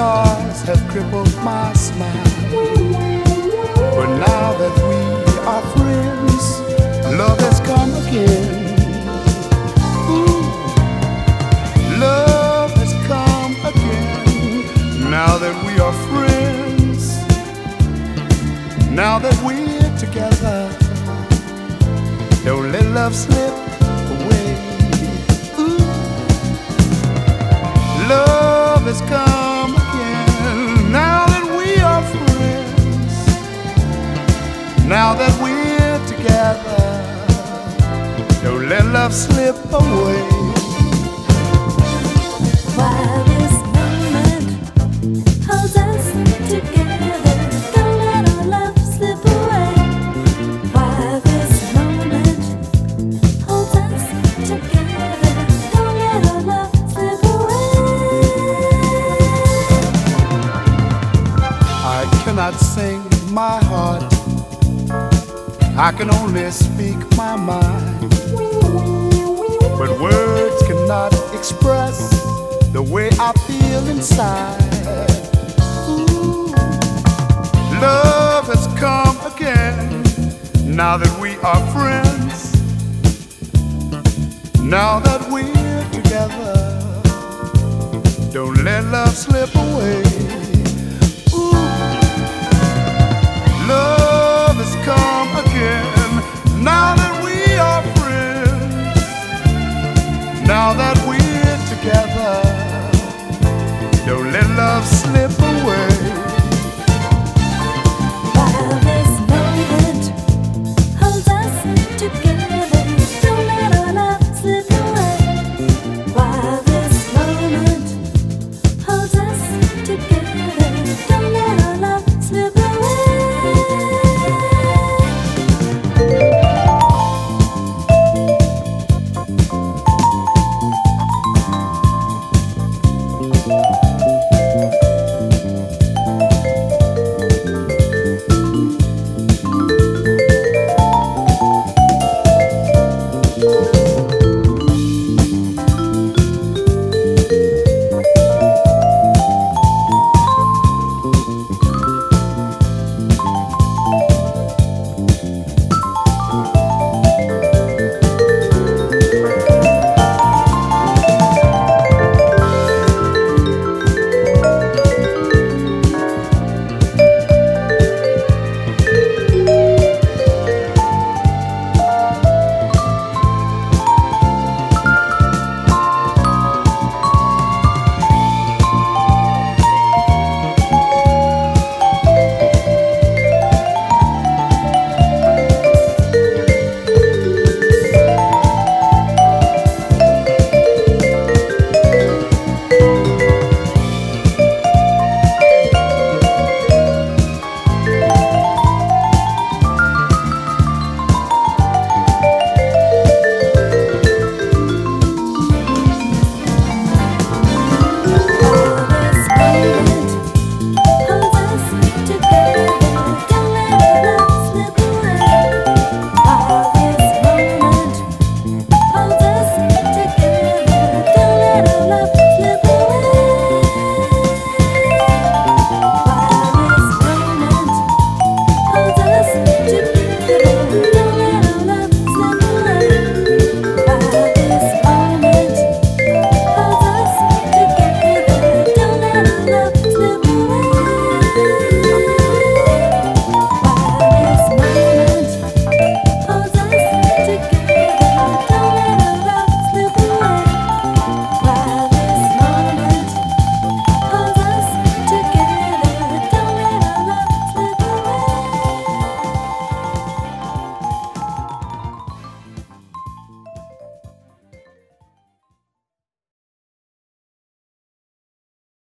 scars have crippled my smile. But now that we are friends, love has come again. Ooh, love has come again. Now that we are friends, now that we're together, don't let love slip away. Ooh, love has come now that we're together, don't let love slip away. This moment holds us together, don't let our love slip away. This moment holds us together, don't let our love slip away. I cannot sing my heart. I can only speak my mind. But words cannot express the way I feel inside. Ooh. Love has come again. Now that we are friends. Now that we're together. Don't let love slip away. Ooh. Love let love slip